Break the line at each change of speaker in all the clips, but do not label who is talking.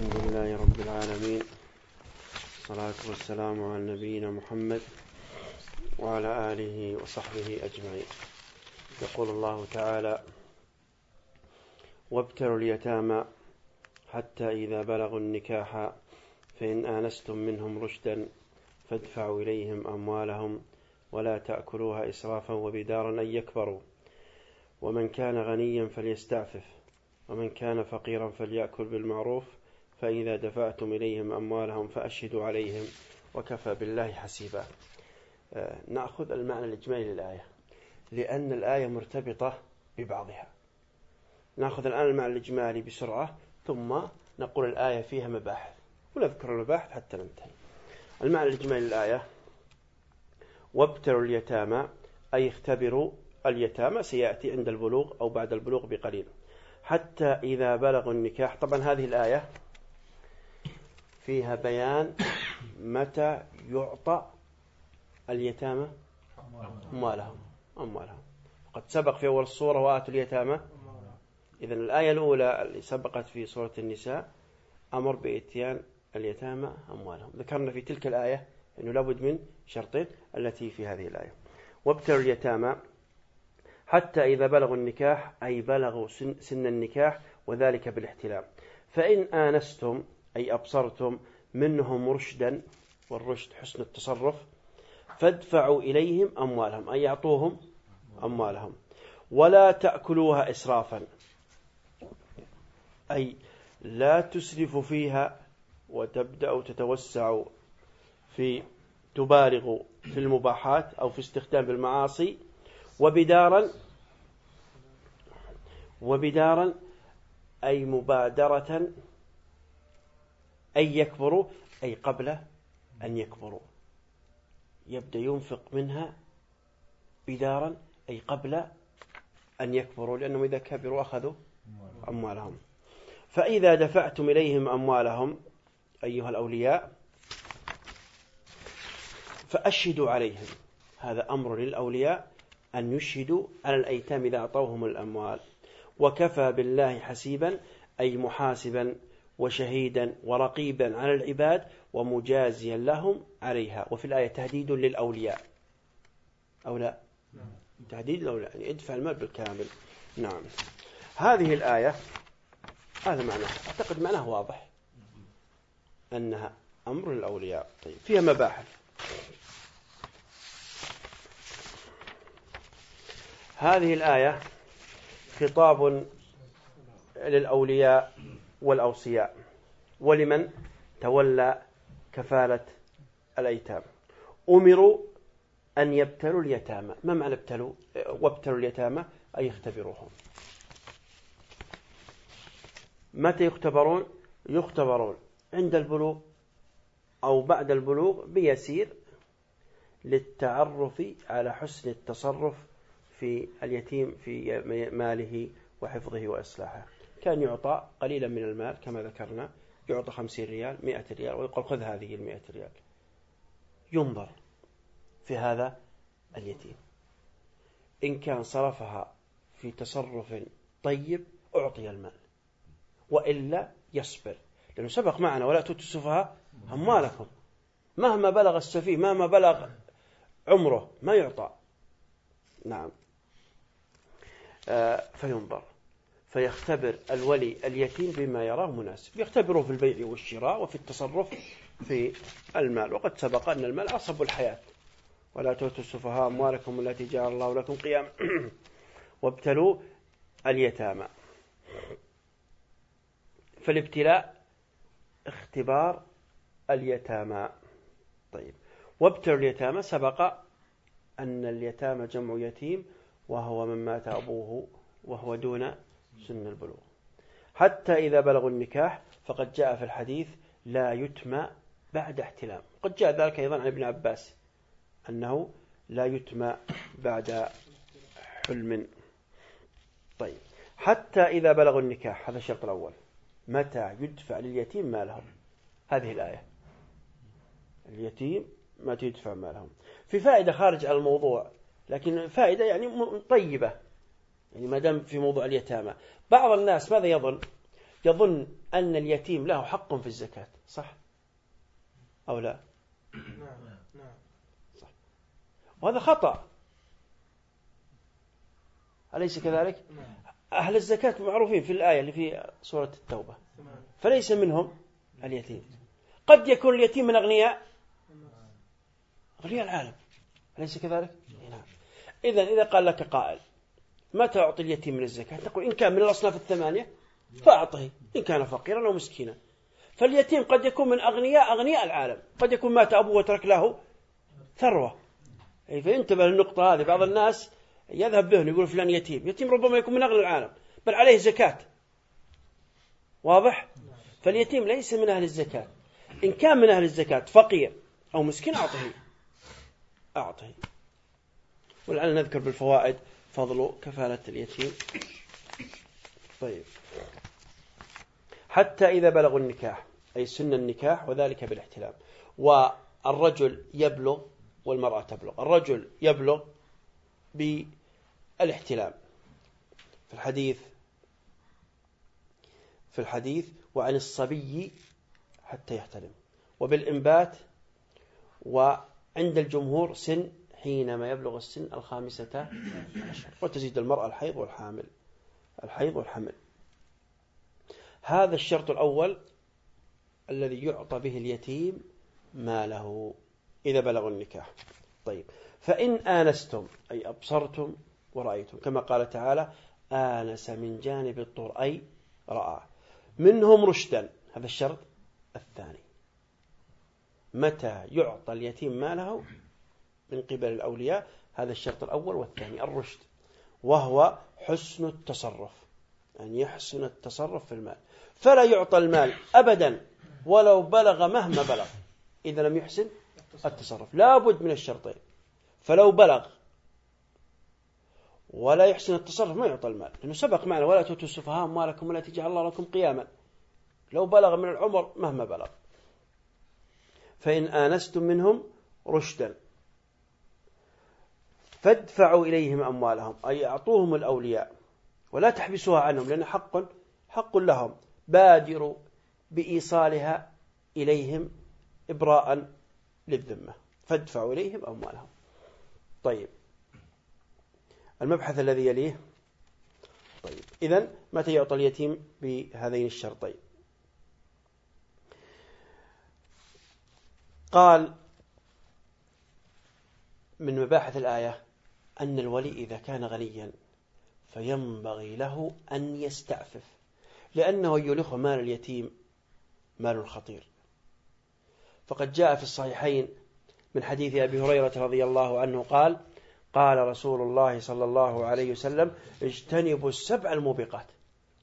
الحمد لله رب العالمين. الصلاة والسلام على نبينا محمد وعلى آله وصحبه أجمعين. يقول الله تعالى وابتلوا اليتامى حتى إذا بلغوا النكاح فإن آنستم منهم رشدا فادفعوا إليهم أموالهم ولا تأكلوها إسرافا وبدارا أن يكبروا. ومن كان غنيا فليستعفف ومن كان فقيرا فليأكل بالمعروف فإذا دفعتم إليهم أموالهم فأشهدوا عليهم وكفى بالله حسيبا. آه، نأخذ المعنى الإجمالي للآية لأن الآية مرتبطة ببعضها. نأخذ الآن المعنى الإجمالي بسرعة ثم نقول الآية فيها مباحث ونذكر المباحث حتى ننتهي. المعنى الإجمالي للآية وابتلوا اليتامى أي اختبروا اليتامى سيأتي عند البلوغ أو بعد البلوغ بقليل. حتى إذا بلغوا النكاح طبعا هذه الآية فيها بيان متى يعطى اليتامى أموالهم. أموالهم. قد سبق في أول الصورة وآتوا اليتامى. إذا الآية الأولى اللي سبقت في سورة النساء أمر بإتيان اليتامى أموالهم. ذكرنا في تلك الآية أنه لابد من شرطين التي في هذه الآية. وابتلوا اليتامى حتى إذا بلغوا النكاح أي بلغوا سن, سن النكاح وذلك بالاحتلام. فإن آنستم أي أبصرتم منهم رشدا والرشد حسن التصرف فادفعوا إليهم أموالهم أي يعطوهم أموالهم. ولا تأكلوها إسرافا أي لا تسرفوا فيها وتبدأوا تتوسعوا في تبالغوا في المباحات أو في استخدام المعاصي. وبدارا وبدارا أي مبادرة أن يكبروا أي قبل أن يكبروا. يبدأ ينفق منها بدارا أي قبل أن يكبروا لأنهم إذا كبروا أخذوا أموالهم. فإذا دفعتم إليهم أموالهم أيها الأولياء فأشهدوا عليهم. هذا أمر للأولياء أن يشهدوا على الأيتام إذا أعطوهم الأموال. وكفى بالله حسيبا أي محاسبا وشهيدا ورقيبا على العباد ومجازيا لهم عليها. وفي الآية تهديد للأولياء. أو لا؟ تهديد للأولياء. يعني ادفع المال بالكامل. نعم. هذه الآية هذا معناه. أعتقد معناه واضح. أنها أمر للأولياء. طيب. فيها مباحث. هذه الآية خطاب للأولياء والأوصياء. ولمن تولى كفالة الأيتام. أمروا أن يبتلوا اليتامى. ما معنى ابتلوا؟ وابتلوا اليتامى أي يختبروهم متى يختبرون؟ يختبرون عند البلوغ أو بعد البلوغ بيسير للتعرف على حسن التصرف في اليتيم في ماله وحفظه وإصلاحه. كان يعطى قليلا من المال كما ذكرنا يعطى خمسين ريال مئة ريال ويقول خذ هذه المئة ريال. ينظر في هذا اليتيم. إن كان صرفها في تصرف طيب أعطي المال. وإلا يصبر. لأنه سبق معنا ولا تؤتوا السفهاء أموالكم. مهما بلغ السفيه مهما بلغ عمره ما يعطى. نعم. آه فينظر. فيختبر الولي اليتيم بما يراه مناسب. يختبره في البيع والشراء وفي التصرف في المال. وقد سبق أن المال عصب الحياة. ولا تؤتوا السفهاء أموالكم التي جعل الله لكم قياما. وابتلوا اليتامى. فالابتلاء اختبار اليتامى. طيب. وابتلوا اليتامى. سبق أن اليتامى جمع يتيم وهو من مات أبوه وهو دون سن البلوغ. حتى إذا بلغوا النكاح فقد جاء في الحديث لا يتمى بعد احتلام. قد جاء ذلك أيضا عن ابن عباس أنه لا يتمى بعد حلم. طيب. حتى إذا بلغوا النكاح هذا الشرط الأول متى يدفع لليتيم مالهم؟ هذه الآية. اليتيم متى يدفع مالهم؟ في فائدة خارج على الموضوع لكن فائدة يعني طيبة. يعني ما دام في موضوع اليتامى. بعض الناس ماذا يظن؟ يظن أن اليتيم له حق في الزكاة صح؟ أو لا؟ صح. وهذا خطأ. أليس كذلك؟ أهل الزكاة معروفين في الآية اللي في سورة التوبة. فليس منهم اليتيم. قد يكون اليتيم من أغنياء أغنياء العالم. أليس كذلك؟ نعم. إذا إذا قال لك قائل متى أعطي اليتيم من الزكاة؟ تقول إن كان من الأصناف الثمانية فأعطه إن كان فقيرا أو مسكينا. فاليتيم قد يكون من أغنياء أغنياء العالم قد يكون مات أبوه وترك له ثروة. أي فانتبه للنقطة هذه بعض الناس يذهب بهم يقول فلان يتيم يتيم ربما يكون من أغنى العالم بل عليه زكاة. واضح؟ فاليتيم ليس من أهل الزكاة. إن كان من أهل الزكاة فقير أو مسكين أعطه. أعطه. ولعل نذكر بالفوائد فضل كفالة اليتيم. طيب. حتى إذا بلغوا النكاح أي سن النكاح وذلك بالاحتلام. والرجل يبلغ والمرأة تبلغ. الرجل يبلغ بالاحتلام. في الحديث في الحديث وعن الصبي حتى يحتلم. وبالإنبات وعند الجمهور سن حينما يبلغ السن الخامسة عشر. وتزيد المرأة الحيض والحامل. الحيض والحمل. هذا الشرط الأول الذي يعطى به اليتيم ماله إذا بلغ النكاح. طيب. فإن آنستم أي أبصرتم ورأيتم كما قال تعالى آنس من جانب الطور أي رأى. منهم رشدا. هذا الشرط الثاني. متى يعطى اليتيم ماله؟ من قبل الأولياء هذا الشرط الأول والثاني الرشد وهو حسن التصرف أن يحسن التصرف في المال. فلا يعطى المال أبدا ولو بلغ مهما بلغ إذا لم يحسن التصرف. لا بد من الشرطين. فلو بلغ ولا يحسن التصرف ما يعطى المال. لأنه سبق معنا ولا تؤتوا السفهاء أموالكم ولا تجعل الله لكم قياما. لو بلغ من العمر مهما بلغ. فإن آنستم منهم رشدا. فادفعوا إليهم أموالهم أي أعطوهم الأولياء ولا تحبسوها عنهم لأن حق حق لهم. بادروا بإيصالها إليهم إبراء للذمة. فادفعوا إليهم أموالهم. طيب. المبحث الذي يليه. طيب. إذن متى يعطى اليتيم بهذين الشرطين؟ قال من مباحث الآية أن الولي إذا كان غنيا فينبغي له أن يستعفف لأنه يلخ مال اليتيم مال خطير فقد جاء في الصحيحين من حديث أبي هريرة رضي الله عنه قال قال رسول الله صلى الله عليه وسلم اجتنبوا السبع الموبقات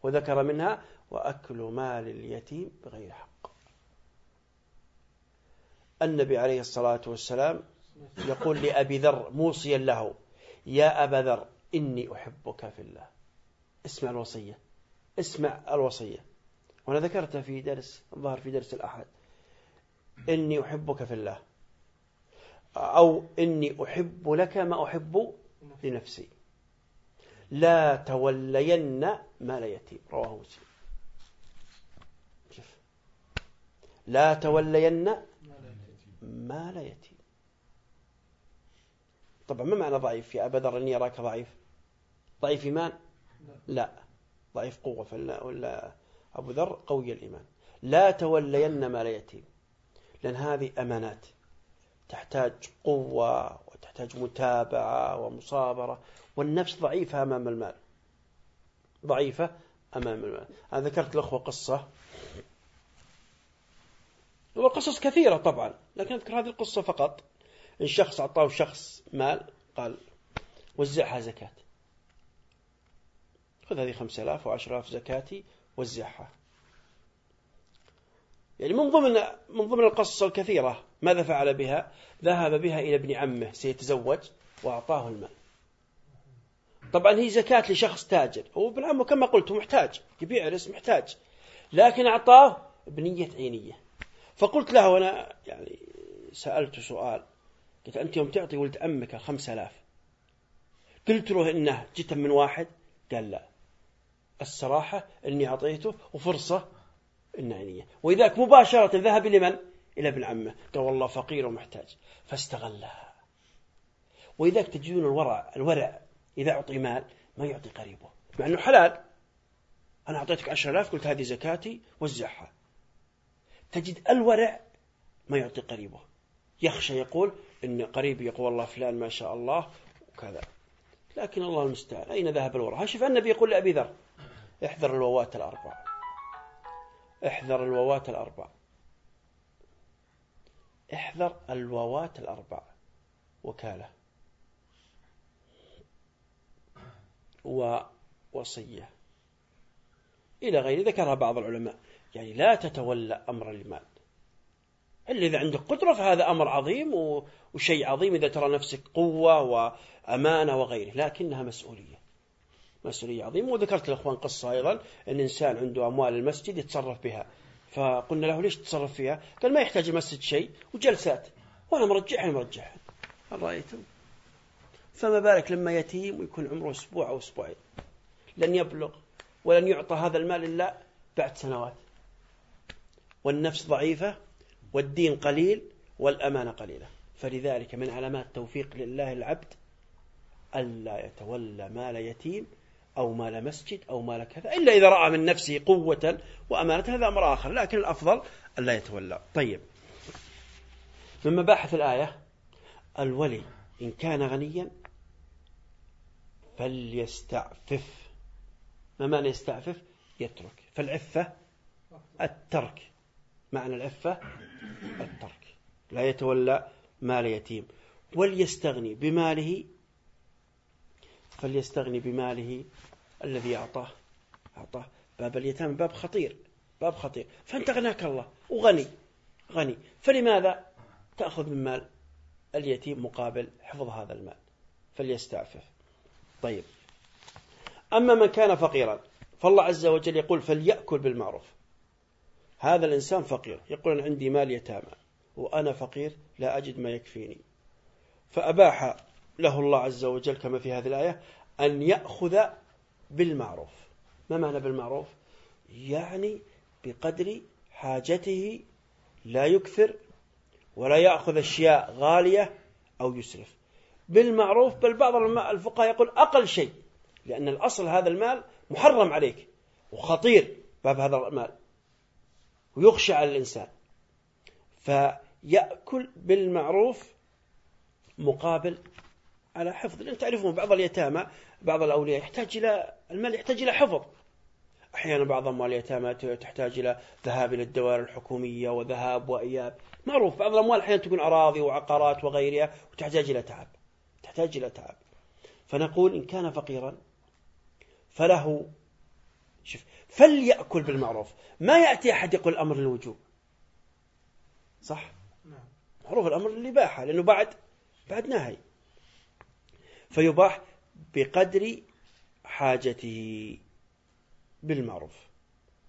وذكر منها وأكل مال اليتيم بغير حق. النبي عليه الصلاة والسلام يقول لأبي ذر موصيا له. يا أبا ذر إني أحبك في الله. اسمع الوصية اسمع الوصية. وأنا ذكرتها في درس الظهر في درس الأحد. إني أحبك في الله. أو إني أحب لك ما أحب لنفسي. لا تولين مال يتيم رواه مسلم. لا تولين مال يتيم طبعا ما معنى ضعيف يا أبا ذر إني أراك ضعيف؟ ضعيف إيمان؟ لا. ضعيف قوة فلا. ولا أبو ذر قوي الإيمان. لا تولين مال يتيم لأن هذه أمانات. تحتاج قوة وتحتاج متابعة ومصابرة. والنفس ضعيفة أمام المال. ضعيفة أمام المال. أنا ذكرت الأخوة قصة. وقصص كثيرة طبعا. لكن أذكر هذه القصة فقط. إن شخص أعطاه شخص مال قال وزعها زكاة خذ هذه خمسة آلاف وعشر آلاف زكاتي وزعها يعني من ضمن من ضمن القصص الكثيرة ماذا فعل بها؟ ذهب بها إلى ابن عمه سيتزوج وأعطاه المال. طبعا هي زكاة لشخص تاجر، هو ابن عمه كما قلت محتاج، يبيع رزق محتاج. لكن أعطاه بنية عينية. فقلت له وأنا يعني سألت سؤال قلت أنت يوم تعطي ولد عمك الخمسة آلاف. قلت له إنه جت من واحد؟ قال لا. السراحة أني أعطيته وفرصة النعنية وإذاك مباشرة ذهب لمن؟ إلى ابن عمه. قال والله فقير ومحتاج. فاستغلها. وإذاك تجدون الورع الورع إذا أعطي مال ما يعطي قريبه. مع أنه حلال. أنا أعطيتك عشر آلاف قلت هذه زكاتي وزعها. تجد الورع ما يعطي قريبه. يخشى يقول إن قريبي يقول والله فلان ما شاء الله وكذا. لكن الله المستعان. أين ذهب الورع شوف النبي يقول لأبي ذر احذر الووات الأربع. احذر الووات الأربع. احذر الووات الأربع. وكالة. ووصية إلى غير ذكرها بعض العلماء. يعني لا تتولى أمر المال إلا إذا عندك قدرة فهذا أمر عظيم وشيء عظيم إذا ترى نفسك قوة وأمانة وغيره لكنها مسؤولية. مسؤولية عظيمة. وذكرت الأخوان قصة أيضا أن إنسان عنده أموال المسجد يتصرف بها. فقلنا له ليش تتصرف فيها؟ قال ما يحتاج المسجد شيء وجلسات. وأنا مرجعها مرجعها هل رأيتم؟ فما بالك لما يتيم ويكون عمره أسبوع أو أسبوعين. لن يبلغ ولن يعطى هذا المال إلا بعد سنوات. والنفس ضعيفة والدين قليل والأمانة قليلة. فلذلك من علامات توفيق لله العبد ألا يتولى مال يتيم أو مال مسجد أو مال كذا إلا إذا رأى من نفسه قوة وأمانة هذا أمر آخر. لكن الأفضل ألا يتولى. طيب. من مباحث الآية الولي إن كان غنيا فليستعفف. ما معنى يستعفف؟ يترك. فالعفة الترك. معنى العفة الترك. لا يتولى مال يتيم. وليستغني بماله فليستغني بماله الذي أعطاه. أعطاه. باب اليتامى باب خطير. باب خطير. فأنت غناك الله. وغني. غني. فلماذا تأخذ من مال اليتيم مقابل حفظ هذا المال؟ فليستعفف. طيب. أما من كان فقيرا فالله عز وجل يقول فليأكل بالمعروف. هذا الإنسان فقير. يقول أنا عندي مال يتامى وأنا فقير لا أجد ما يكفيني. فأباح له الله عز وجل كما في هذه الآية أن يأخذ بالمعروف. ما معنى بالمعروف؟ يعني بقدر حاجته لا يكثر ولا يأخذ أشياء غالية أو يسرف. بالمعروف بل بعض الفقهاء يقول أقل شيء لأن الأصل هذا المال محرم عليك وخطير باب هذا المال. ويخشى على الإنسان. فيأكل بالمعروف مقابل على حفظ. لأن تعرفون بعض اليتامى بعض الأولياء يحتاج إلى المال يحتاج إلى حفظ. أحيانا بعض أموال اليتامى تحتاج إلى ذهاب إلى الدوائر الحكومية وذهاب وإياب. معروف بعض الأموال أحيانا تكون أراضي وعقارات وغيرها وتحتاج إلى تعب تحتاج إلى تعب. فنقول إن كان فقيرا فله شوف فليأكل بالمعروف. ما يأتي أحد يقول الأمر للوجوب. صح. معروف الأمر للإباحة لأنه بعد بعد نهي. فيباح بقدر حاجته بالمعروف.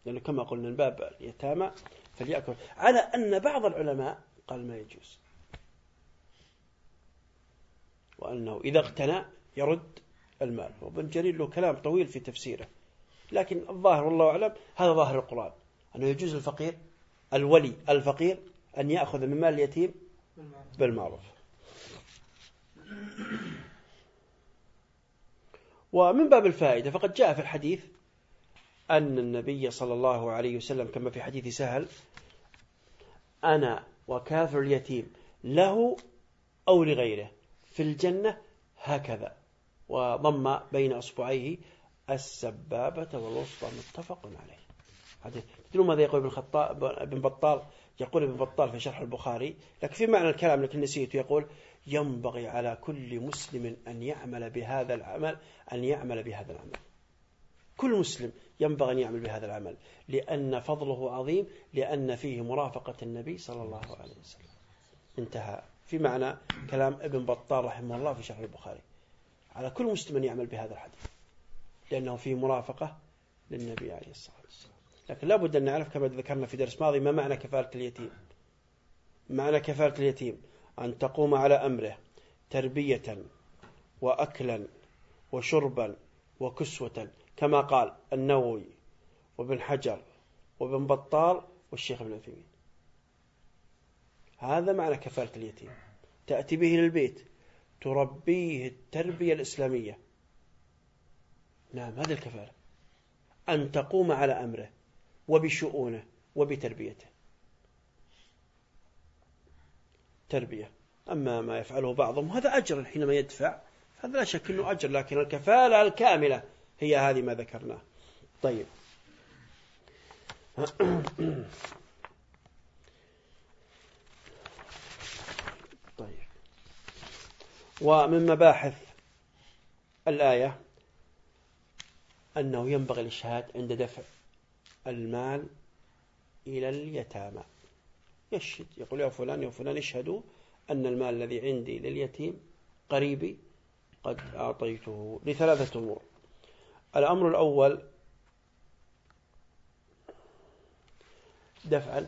لأنه كما قلنا الباب اليتامى فليأكل. على أن بعض العلماء قال ما يجوز. وأنه إذا اغتنى يرد المال. وابن جرير له كلام طويل في تفسيره. لكن الظاهر والله أعلم هذا ظاهر القرآن. أنه يجوز الفقير الولي الفقير أن يأخذ من مال اليتيم بالمعروف. ومن باب الفائدة فقد جاء في الحديث أن النبي صلى الله عليه وسلم كما في حديث سهل أنا وكافر اليتيم له أو لغيره في الجنة هكذا وضم بين أصبعيه السبابة والوسطى متفق عليه. تدرون ماذا يقول ابن, خطاب ابن بطال؟ يقول ابن بطال في شرح البخاري لكن في معنى الكلام لكن نسيته يقول ينبغي على كل مسلم أن يعمل بهذا العمل أن يعمل بهذا العمل. كل مسلم ينبغي أن يعمل بهذا العمل لأن فضله عظيم لأن فيه مرافقة النبي صلى الله عليه وسلم. انتهى. في معنى كلام ابن بطال رحمه الله في شرح البخاري. على كل مسلم أن يعمل بهذا الحديث. لأنه فيه مرافقة للنبي عليه الصلاة والسلام. لكن لابد أن نعرف كما ذكرنا في درس ماضي ما معنى كفالة اليتيم. معنى كفالة اليتيم أن تقوم على أمره تربية وأكلا وشربا وكسوة كما قال النووي وابن حجر وابن بطال والشيخ ابن عثيمين. هذا معنى كفالة اليتيم. تأتي به للبيت تربيه التربية الإسلامية. نعم هذه الكفالة أن تقوم على أمره وبشؤونه وبتربيته. تربية. أما ما يفعله بعضهم هذا أجر حينما يدفع هذا لا شك أنه أجر لكن الكفالة الكاملة هي هذه ما ذكرناه. طيب. طيب. ومن مباحث الآية أنه ينبغي الإشهاد عند دفع المال إلى اليتامى. يشهد يقول يا فلان يا فلان اشهدوا أن المال الذي عندي لليتيم قريبي قد أعطيته لثلاثة أمور. الأمر الأول دفعا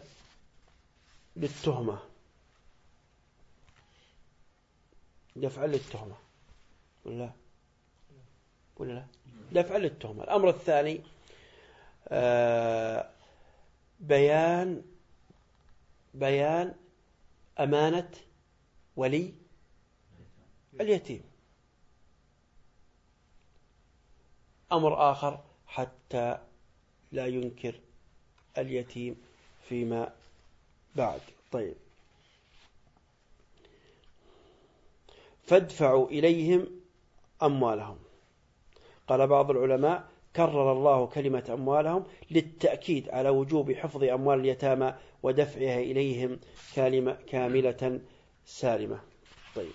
للتهمة. دفعا للتهمة. ولا؟ ولا لا؟ دفعا للتهمة. الأمر الثاني آه، بيان بيان أمانة ولي اليتيم. أمر آخر حتى لا ينكر اليتيم فيما بعد. طيب. فادفعوا إليهم أموالهم. قال بعض العلماء كرر الله كلمة أموالهم للتأكيد على وجوب حفظ أموال اليتامى ودفعها إليهم كلمة كاملة سالمة. طيب.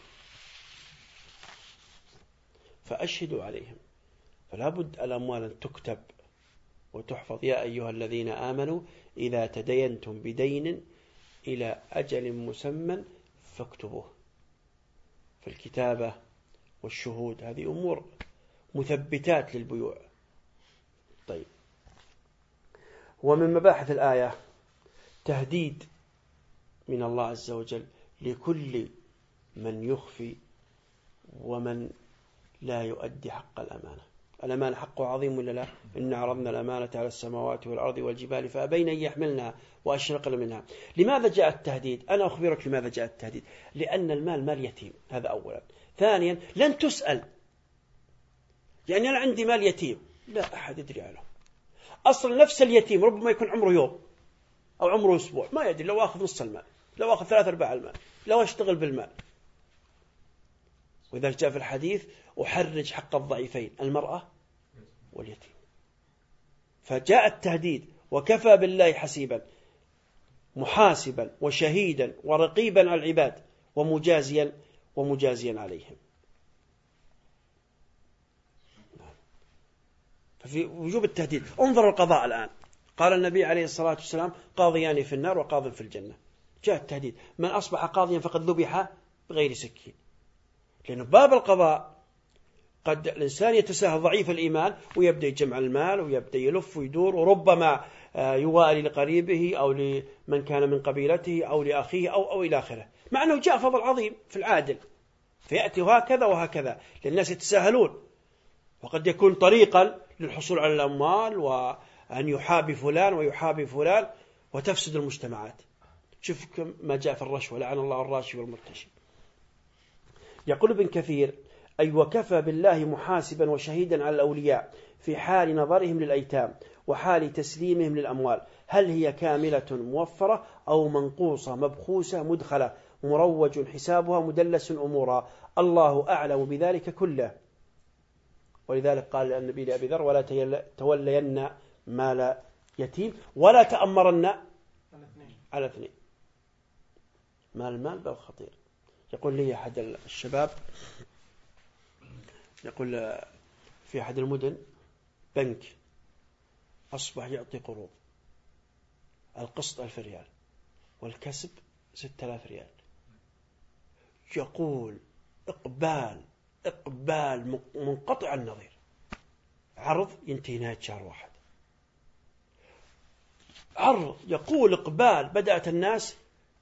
فأشهدوا عليهم. فلا بد الأموال أن تكتب وتحفظ. يا أيها الذين آمنوا إذا تدينتم بدين إلى أجل مسمى فاكتبوه في الكتابة والشهود. هذه أمور مثبتات للبيوع. طيب. ومن مباحث الآية تهديد من الله عز وجل لكل من يخفي ومن لا يؤدي حق الأمانة. الأمانة حقه عظيم ولا لا؟ إن عرضنا الأمانة على السماوات والأرض والجبال فأبين أن يحملنها وأشرقن منها. لماذا جاء التهديد؟ أنا أخبرك لماذا جاء التهديد. لأن المال مال يتيم. هذا أولا. ثانيا لن تسأل يعني أنا عندي مال يتيم. لا أحد يدري عنه أصلا نفس اليتيم ربما يكون عمره يوم أو عمره أسبوع ما يدري لو أخذ نص المال لو أخذ ثلاث أرباع المال لو أشتغل بالمال. وإذا جاء في الحديث أحرج حق الضعيفين المرأة واليتيم. فجاء التهديد وكفى بالله حسيبا محاسبا وشهيدا ورقيبا على العباد ومجازيا ومجازيا عليهم. ففي وجوب التهديد. انظر القضاء الآن. قال النبي عليه الصلاة والسلام قاضيان في النار وقاض في الجنة. جاء التهديد. من أصبح قاضيا فقد ذبح بغير سكين. لأنه باب القضاء قد الإنسان يتساهل ضعيف الإيمان ويبدأ يجمع المال ويبدأ يلف ويدور وربما آه، يوالي لقريبه أو لمن كان من قبيلته أو لأخيه أو, أو إلى آخره. مع أنه جاء فضل عظيم في العادل. فيأتي هكذا وهكذا. للناس يتساهلون. وقد يكون طريقا للحصول على الأموال وأن يحابي فلان ويحابي فلان وتفسد المجتمعات. شوف ما جاء في الرشوة لعن الله الراشي والمرتشي. يقول ابن كثير أي وكفى بالله محاسبا وشهيدا على الأولياء في حال نظرهم للأيتام وحال تسليمهم للأموال. هل هي كاملة موفرة أو منقوصة مبخوسة مدخلة مروج حسابها مدلس أمورا الله أعلم بذلك كله. ولذلك قال النبي لأبي ذر ولا تولين مال يتيم ولا تأمرن على اثنين. مال المال باب خطير. يقول لي أحد الشباب يقول في أحد المدن بنك أصبح يعطي قروض القسط ألف ريال والكسب ستة آلاف ريال. يقول إقبال إقبال منقطع النظير. عرض ينتهي نهاية شهر واحد. عرض يقول إقبال بدأت الناس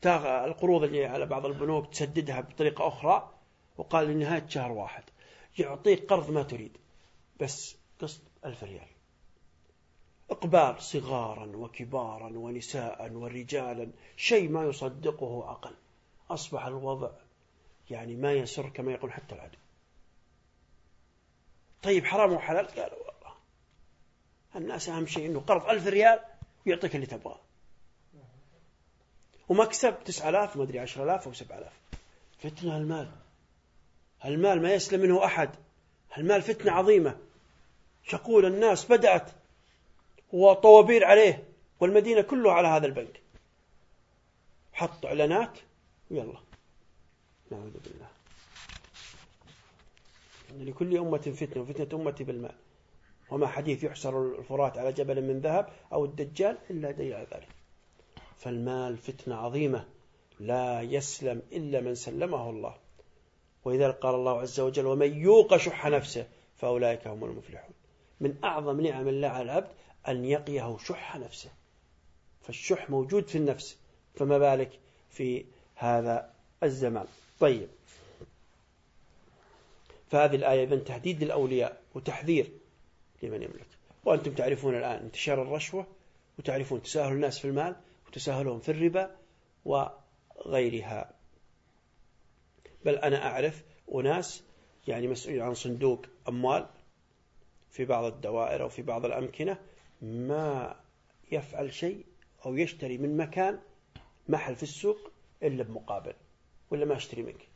القروض اللي على بعض البنوك تسددها بطريقة أخرى وقال لنهاية شهر واحد. يعطيك قرض ما تريد بس قسط ألف ريال. إقبال صغارا وكبارا ونساء ورجالا شيء ما يصدقه عقل أصبح الوضع يعني ما يسر كما يقول حتى العدو. طيب حرام وحلال قالوا والله. الناس أهم شيء أنه قرض ألف ريال ويعطيك اللي تبغاه. ومكسب تسعة آلاف ما أدري عشر آلاف أو سبعة آلاف. فتنة المال المال ما يسلم منه أحد. المال فتنة عظيمة. شقول الناس بدأت وطوابير عليه والمدينة كلها على هذا البنك. حط إعلانات ويلا. نعوذ بالله. لكل أمة فتنة وفتنة أمتي بالمال وما حديث يحسر الفرات على جبل من ذهب أو الدجال إلا على ذلك. فالمال فتنة عظيمة لا يسلم إلا من سلمه الله. ولذلك قال الله عز وجل ومن يوق شح نفسه فأولئك هم المفلحون. من أعظم نعم الله على العبد أن يقيه شح نفسه. فالشح موجود في النفس فما بالك في هذا الزمان؟ طيب. فهذه الآية إذن تهديد للأولياء وتحذير لمن يملك. وأنتم تعرفون الآن انتشار الرشوة وتعرفون تساهل الناس في المال وتساهلهم في الربا وغيرها. بل أنا أعرف أناس يعني مسؤول عن صندوق أموال في بعض الدوائر أو في بعض الأمكنة ما يفعل شيء أو يشتري من مكان محل في السوق إلا بمقابل ولا ما أشتري منك.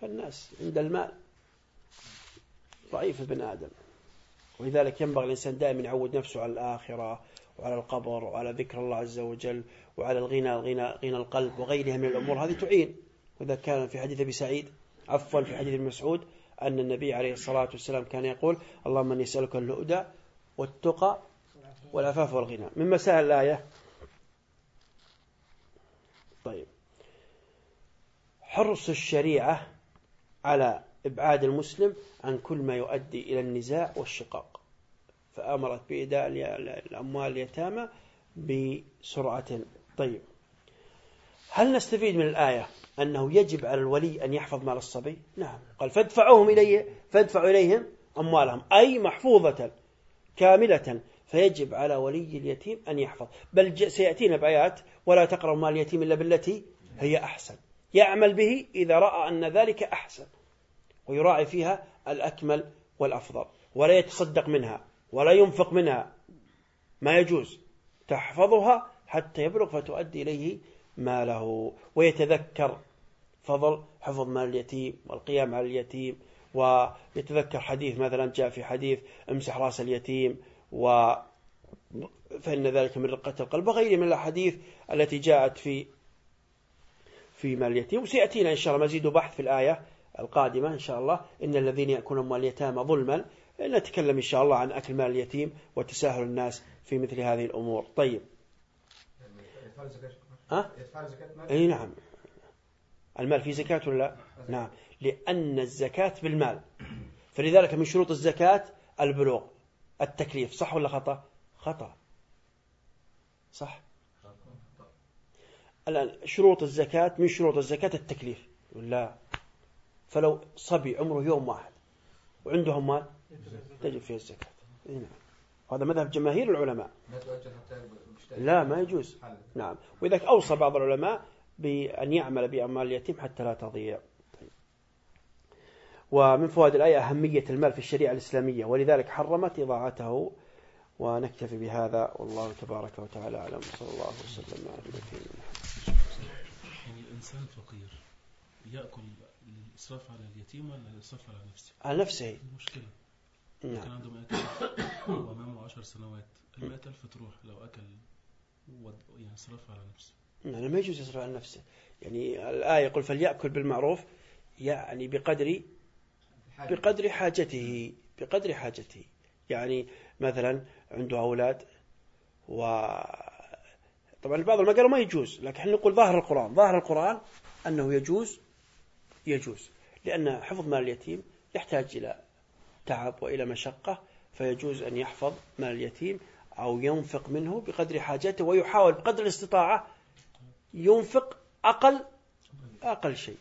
فالناس عند المال ضعيف ابن آدم. ولذلك ينبغي الإنسان دائما يعود نفسه على الآخرة وعلى القبر وعلى ذكر الله عز وجل وعلى الغنى الغنى غنى القلب وغيرها من الأمور. هذه تعين. وإذا كان في حديث أبي سعيد عفوا في حديث مسعود أن النبي عليه الصلاة والسلام كان يقول اللهم أني أسألك اللؤدى والتقى والعفاف والغنى. من مسائل الآية. طيب. حرص الشريعة على إبعاد المسلم عن كل ما يؤدي إلى النزاع والشقاق. فأمرت بإيداء الأموال اليتامى بسرعة. طيب. هل نستفيد من الآية أنه يجب على الولي أن يحفظ مال الصبي؟ نعم. قال فادفعوهم إليه فادفعوا إليهم أموالهم. أي محفوظة كاملة فيجب على ولي اليتيم أن يحفظ. بل سيأتينا بآيات ولا تقرأوا مال اليتيم إلا بالتي هي أحسن. يعمل به إذا رأى أن ذلك أحسن ويراعي فيها الأكمل والأفضل ولا يتصدق منها ولا ينفق منها ما يجوز تحفظها حتى يبلغ فتؤدي إليه ماله ويتذكر فضل حفظ مال اليتيم والقيام على اليتيم ويتذكر حديث مثلا جاء في حديث امسح رأس اليتيم و فإن ذلك من رقة القلب وغيره من الأحاديث التي جاءت في في مال اليتيم وسيأتينا إن شاء الله مزيد بحث في الآية القادمة إن شاء الله. إن الذين يأكلون أموال اليتامى ظلما نتكلم إن شاء الله عن أكل مال اليتيم وتساهل الناس في مثل هذه الأمور. طيب. ها؟ أي نعم. المال فيه زكاة ولا لا؟ نعم. لأن الزكاة بالمال. فلذلك من شروط الزكاة البلوغ التكليف. صح ولا خطأ؟ خطأ. صح. الآن شروط الزكاة من شروط الزكاة التكليف. لا فلو صبي عمره يوم واحد وعنده مال تجب فيه الزكاة. نعم. هذا مذهب جماهير العلماء. لا ما يجوز. نعم. وإذا أوصى بعض العلماء بأن يعمل بأموال اليتيم حتى لا تضيع. ومن فوائد الآية أهمية المال في الشريعة الإسلامية ولذلك حرمت إضاعته ونكتفي بهذا. والله تبارك وتعالى أعلم. صلى الله وسلم على نبينا
يعني الإنسان فقير يأكل الإسراف على اليتيم ولا الإسراف على نفسه؟
على نفسه.
المشكلة.
نعم.
كان عنده 100000 وأمامه 10 سنوات. ال 100000 تروح لو أكل يعني صرف على نفسه.
نعم ما يجوز يصرف على نفسه. يعني الآية يقول فليأكل بالمعروف يعني بقدر بقدر حاجته بقدر حاجته. يعني مثلا عنده أولاد و طبعا البعض ما قالوا ما يجوز لكن إحنا نقول ظاهر القرآن. ظاهر القرآن أنه يجوز يجوز لأن حفظ مال اليتيم يحتاج إلى تعب وإلى مشقة فيجوز أن يحفظ مال اليتيم أو ينفق منه بقدر حاجته ويحاول بقدر الاستطاعة ينفق أقل أقل شيء.